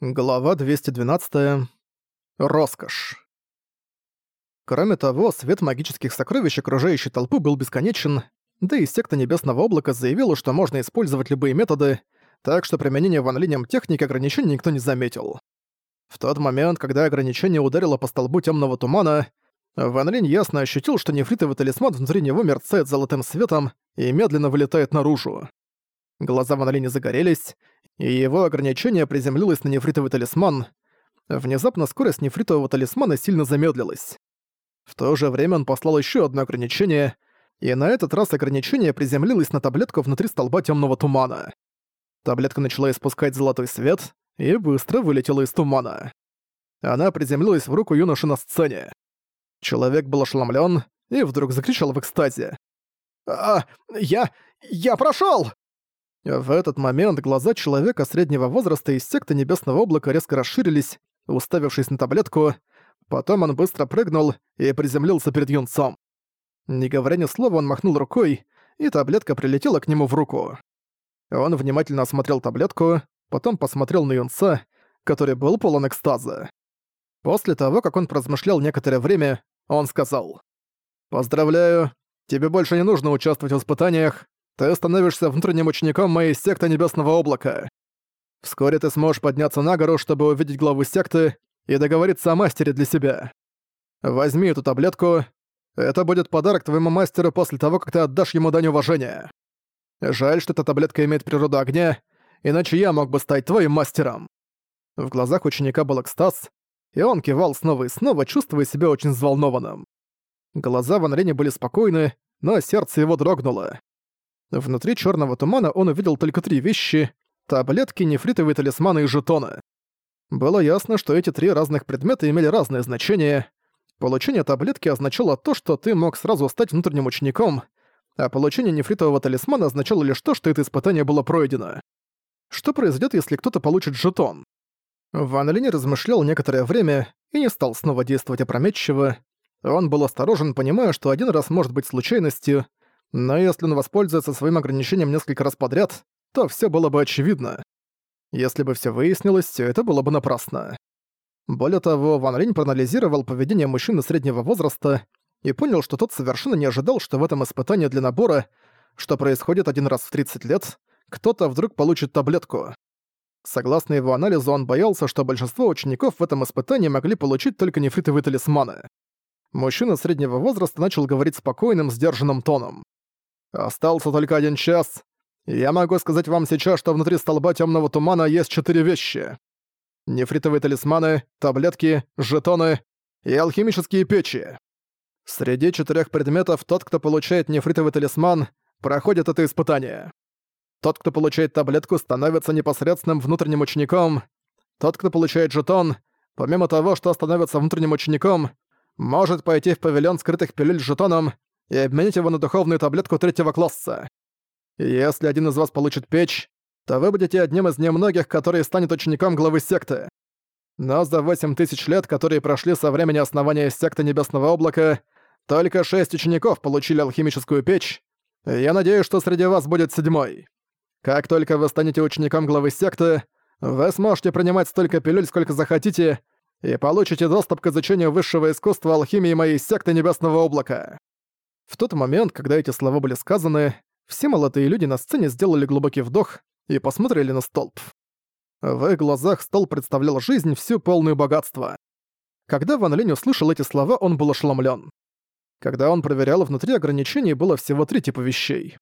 Глава 212. Роскошь. Кроме того, свет магических сокровищ окружающей толпы был бесконечен, да и секта Небесного Облака заявила, что можно использовать любые методы, так что применение Ван Линем техники ограничений никто не заметил. В тот момент, когда ограничение ударило по столбу темного тумана, Ван Линь ясно ощутил, что нефритовый талисман внутри него мерцает золотым светом и медленно вылетает наружу. Глаза Ван Линя загорелись, и его ограничение приземлилось на нефритовый талисман. Внезапно скорость нефритового талисмана сильно замедлилась. В то же время он послал еще одно ограничение, и на этот раз ограничение приземлилось на таблетку внутри столба темного тумана. Таблетка начала испускать золотой свет и быстро вылетела из тумана. Она приземлилась в руку юноши на сцене. Человек был ошеломлен и вдруг закричал в экстазе. «А, я... я прошел! В этот момент глаза человека среднего возраста из секты Небесного Облака резко расширились, уставившись на таблетку, потом он быстро прыгнул и приземлился перед юнцом. Не говоря ни слова, он махнул рукой, и таблетка прилетела к нему в руку. Он внимательно осмотрел таблетку, потом посмотрел на юнца, который был полон экстаза. После того, как он поразмышлял некоторое время, он сказал, «Поздравляю, тебе больше не нужно участвовать в испытаниях, ты становишься внутренним учеником моей секты Небесного Облака. Вскоре ты сможешь подняться на гору, чтобы увидеть главу секты и договориться о мастере для себя. Возьми эту таблетку. Это будет подарок твоему мастеру после того, как ты отдашь ему дань уважения. Жаль, что эта таблетка имеет природу огня, иначе я мог бы стать твоим мастером». В глазах ученика был экстаз, и он кивал снова и снова, чувствуя себя очень взволнованным. Глаза Ван Рене были спокойны, но сердце его дрогнуло. Внутри черного тумана он увидел только три вещи — таблетки, нефритовые талисманы и жетоны. Было ясно, что эти три разных предмета имели разное значение. Получение таблетки означало то, что ты мог сразу стать внутренним учеником, а получение нефритового талисмана означало лишь то, что это испытание было пройдено. Что произойдет, если кто-то получит жетон? Ван Линь размышлял некоторое время и не стал снова действовать опрометчиво. Он был осторожен, понимая, что один раз может быть случайностью, но если он воспользуется своим ограничением несколько раз подряд, то все было бы очевидно. Если бы все выяснилось, все это было бы напрасно. Более того, Ван Линь проанализировал поведение мужчины среднего возраста и понял, что тот совершенно не ожидал, что в этом испытании для набора, что происходит один раз в 30 лет, кто-то вдруг получит таблетку. Согласно его анализу, он боялся, что большинство учеников в этом испытании могли получить только нефритовые талисманы. Мужчина среднего возраста начал говорить спокойным, сдержанным тоном. Остался только один час. Я могу сказать вам сейчас, что внутри столба темного тумана есть четыре вещи. Нефритовые талисманы, таблетки, жетоны и алхимические печи. Среди четырех предметов тот, кто получает нефритовый талисман, проходит это испытание. Тот, кто получает таблетку, становится непосредственным внутренним учеником. Тот, кто получает жетон, помимо того, что становится внутренним учеником, может пойти в павильон скрытых пилюль с жетоном и обменять его на духовную таблетку третьего класса. Если один из вас получит печь, то вы будете одним из немногих, который станет учеником главы секты. Но за 8 тысяч лет, которые прошли со времени основания секты Небесного Облака, только шесть учеников получили алхимическую печь, я надеюсь, что среди вас будет седьмой. Как только вы станете учеником главы секты, вы сможете принимать столько пилюль, сколько захотите, и получите доступ к изучению высшего искусства алхимии моей секты Небесного Облака. В тот момент, когда эти слова были сказаны, все молодые люди на сцене сделали глубокий вдох и посмотрели на столб. В их глазах столб представлял жизнь всю полную богатства. Когда Ван Линь услышал эти слова, он был ошеломлен. Когда он проверял, внутри ограничений было всего три типа вещей.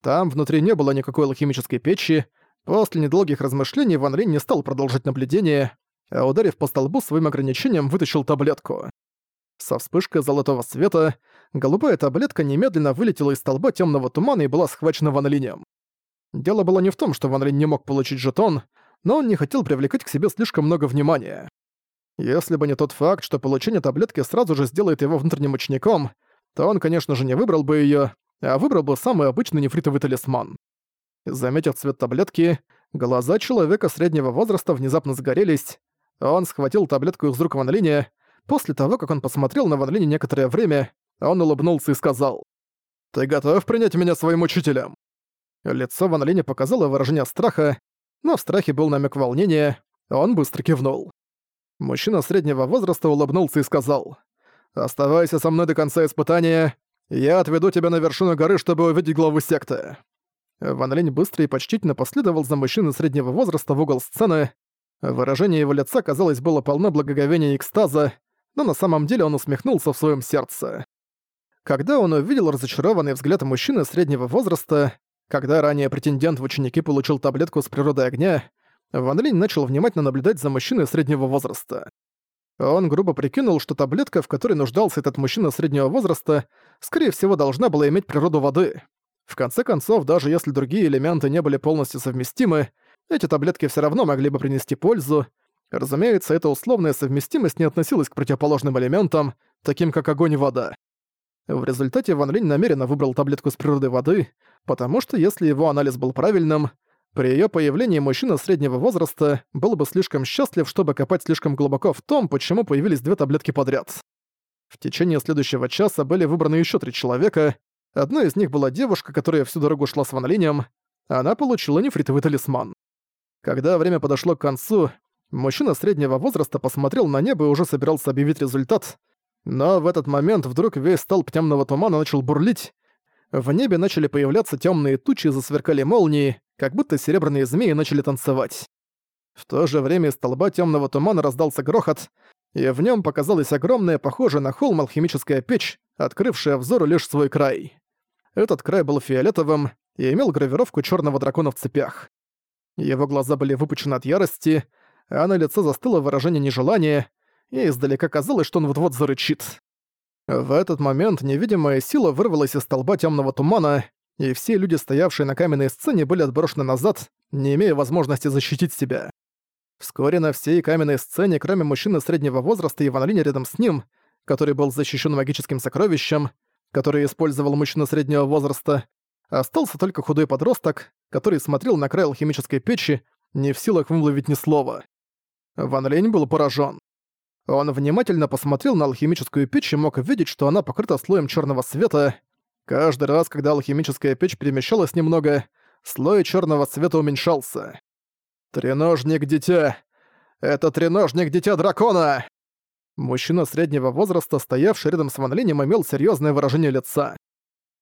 Там внутри не было никакой алхимической печи, после недолгих размышлений Ван Линь не стал продолжать наблюдение, а ударив по столбу своим ограничением, вытащил таблетку. Со вспышкой золотого света голубая таблетка немедленно вылетела из столба темного тумана и была схвачена Ван. Дело было не в том, что Ван не мог получить жетон, но он не хотел привлекать к себе слишком много внимания. Если бы не тот факт, что получение таблетки сразу же сделает его внутренним учеником, то он, конечно же, не выбрал бы ее, а выбрал бы самый обычный нефритовый талисман. Заметив цвет таблетки, глаза человека среднего возраста внезапно сгорелись, он схватил таблетку из рук Ван Линя, После того, как он посмотрел на Ван Линь некоторое время, он улыбнулся и сказал, «Ты готов принять меня своим учителем?» Лицо Ван Линя показало выражение страха, но в страхе был намек волнения. Он быстро кивнул. Мужчина среднего возраста улыбнулся и сказал, «Оставайся со мной до конца испытания, я отведу тебя на вершину горы, чтобы увидеть главу секты». Ван Линь быстро и почтительно последовал за мужчиной среднего возраста в угол сцены. Выражение его лица, казалось, было полно благоговения и экстаза, но на самом деле он усмехнулся в своем сердце. Когда он увидел разочарованный взгляд мужчины среднего возраста, когда ранее претендент в ученики получил таблетку с природой огня, Ван Линь начал внимательно наблюдать за мужчиной среднего возраста. Он грубо прикинул, что таблетка, в которой нуждался этот мужчина среднего возраста, скорее всего, должна была иметь природу воды. В конце концов, даже если другие элементы не были полностью совместимы, эти таблетки все равно могли бы принести пользу. Разумеется, эта условная совместимость не относилась к противоположным элементам, таким как огонь и вода. В результате Ван Линь намеренно выбрал таблетку с природой воды, потому что если его анализ был правильным, при её появлении мужчина среднего возраста был бы слишком счастлив, чтобы копать слишком глубоко в том, почему появились две таблетки подряд. В течение следующего часа были выбраны ещё три человека. Одной из них была девушка, которая всю дорогу шла с Ван Линем. Она получила нефритовый талисман. Когда время подошло к концу, мужчина среднего возраста посмотрел на небо и уже собирался объявить результат, но в этот момент вдруг весь столб темного тумана начал бурлить, в небе начали появляться темные тучи и засверкали молнии, как будто серебряные змеи начали танцевать. В то же время из столба темного тумана раздался грохот, и в нем показалась огромная, похожая на холм алхимическая печь, открывшая взору лишь свой край. Этот край был фиолетовым и имел гравировку черного дракона в цепях. Его глаза были выпучены от ярости, а на лице застыло выражение нежелания, и издалека казалось, что он вот-вот зарычит. В этот момент невидимая сила вырвалась из столба темного тумана, и все люди, стоявшие на каменной сцене, были отброшены назад, не имея возможности защитить себя. Вскоре на всей каменной сцене, кроме мужчины среднего возраста и Ван Линя рядом с ним, который был защищен магическим сокровищем, который использовал мужчина среднего возраста, остался только худой подросток, который смотрел на край алхимической печи, не в силах вымолвить ни слова. Ван Линь был поражен. Он внимательно посмотрел на алхимическую печь и мог видеть, что она покрыта слоем черного света. Каждый раз, когда алхимическая печь перемещалась немного, слой черного света уменьшался. «Треножник дитя! Это треножник дитя дракона!» Мужчина среднего возраста, стоявший рядом с Ван Линем, имел серьезное выражение лица.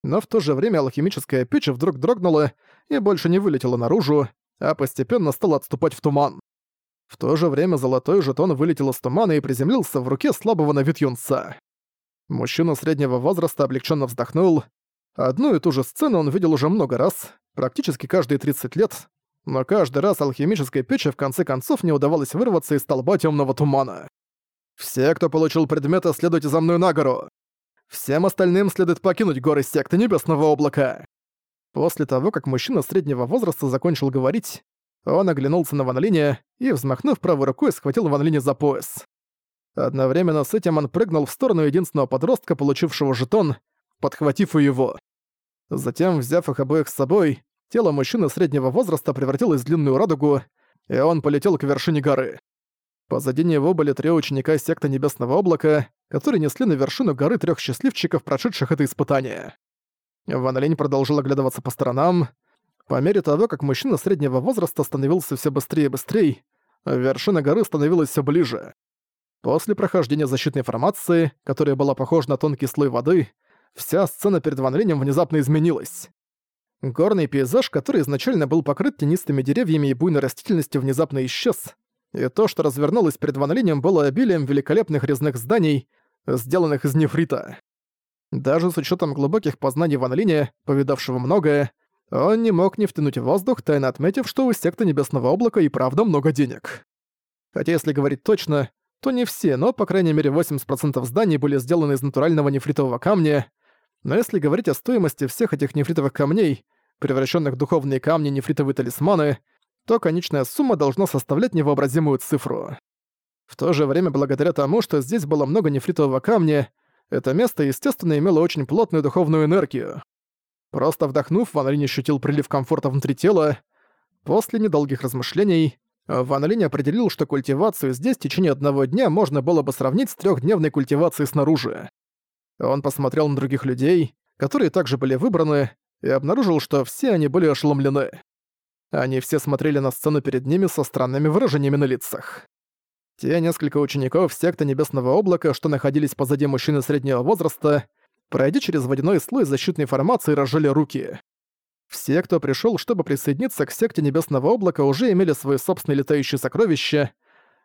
Но в то же время алхимическая печь вдруг дрогнула и больше не вылетела наружу, а постепенно стала отступать в туман. В то же время золотой жетон вылетел из тумана и приземлился в руке слабого на вид юнца. Мужчина среднего возраста облегченно вздохнул. Одну и ту же сцену он видел уже много раз, практически каждые 30 лет, но каждый раз алхимической печи в конце концов не удавалось вырваться из столба темного тумана. «Все, кто получил предметы, следуйте за мной на гору! Всем остальным следует покинуть горы секты Небесного Облака!» После того, как мужчина среднего возраста закончил говорить, он оглянулся на Ван Линя и, взмахнув правой рукой, схватил Ван Линя за пояс. Одновременно с этим он прыгнул в сторону единственного подростка, получившего жетон, подхватив и его. Затем, взяв их обоих с собой, тело мужчины среднего возраста превратилось в длинную радугу, и он полетел к вершине горы. Позади него были три ученика секты Небесного Облака, которые несли на вершину горы трех счастливчиков, прошедших это испытание. Ван Линь продолжил оглядываться по сторонам, по мере того, как мужчина среднего возраста становился все быстрее и быстрее, вершина горы становилась все ближе. После прохождения защитной формации, которая была похожа на тонкий слой воды, вся сцена перед Ван внезапно изменилась. Горный пейзаж, который изначально был покрыт тенистыми деревьями и буйной растительностью, внезапно исчез, и то, что развернулось перед Ван было обилием великолепных резных зданий, сделанных из нефрита. Даже с учетом глубоких познаний Ван Линя, повидавшего многое, он не мог не втянуть воздух, тайно отметив, что у секты Небесного Облака и правда много денег. Хотя если говорить точно, то не все, но по крайней мере 80% зданий были сделаны из натурального нефритового камня. Но если говорить о стоимости всех этих нефритовых камней, превращенных в духовные камни нефритовые талисманы, то конечная сумма должна составлять невообразимую цифру. В то же время, благодаря тому, что здесь было много нефритового камня, это место, естественно, имело очень плотную духовную энергию. Просто вдохнув, Ван Линь ощутил прилив комфорта внутри тела. После недолгих размышлений, Ван Линь определил, что культивацию здесь в течение одного дня можно было бы сравнить с трехдневной культивацией снаружи. Он посмотрел на других людей, которые также были выбраны, и обнаружил, что все они были ошеломлены. Они все смотрели на сцену перед ними со странными выражениями на лицах. Те несколько учеников секты Небесного Облака, что находились позади мужчины среднего возраста, пройдя через водяной слой защитной формации, разжали руки. Все, кто пришел, чтобы присоединиться к секте Небесного Облака, уже имели свои собственные летающие сокровища.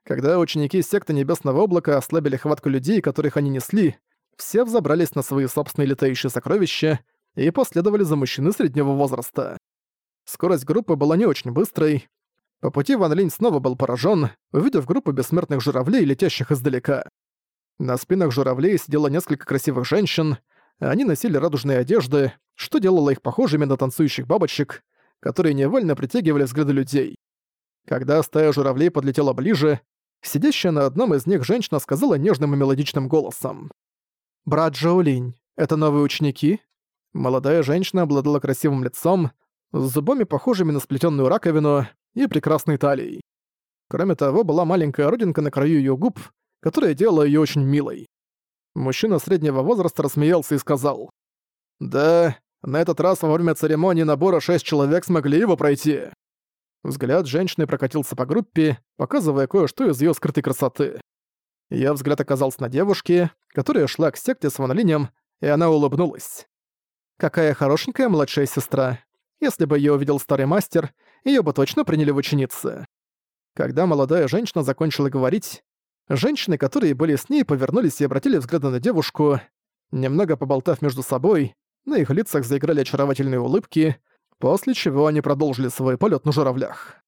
Когда ученики секты Небесного Облака ослабили хватку людей, которых они несли, все взобрались на свои собственные летающие сокровища и последовали за мужчиной среднего возраста. Скорость группы была не очень быстрой. По пути Ван Линь снова был поражен, увидев группу бессмертных журавлей, летящих издалека. На спинах журавлей сидело несколько красивых женщин, они носили радужные одежды, что делало их похожими на танцующих бабочек, которые невольно притягивали взгляды людей. Когда стая журавлей подлетела ближе, сидящая на одном из них женщина сказала нежным и мелодичным голосом. «Брат Джоулинь, это новые ученики?» Молодая женщина обладала красивым лицом, с зубами, похожими на сплетенную раковину, и прекрасной талией. Кроме того, была маленькая родинка на краю ее губ, которая делала ее очень милой. Мужчина среднего возраста рассмеялся и сказал. «Да, на этот раз во время церемонии набора шесть человек смогли его пройти». Взгляд женщины прокатился по группе, показывая кое-что из ее скрытой красоты. Её взгляд оказался на девушке, которая шла к секте с ванолинем, и она улыбнулась. «Какая хорошенькая младшая сестра. Если бы её увидел старый мастер, её бы точно приняли в ученицы». Когда молодая женщина закончила говорить, женщины, которые были с ней, повернулись и обратили взгляды на девушку. Немного поболтав между собой, на их лицах заиграли очаровательные улыбки, после чего они продолжили свой полет на журавлях.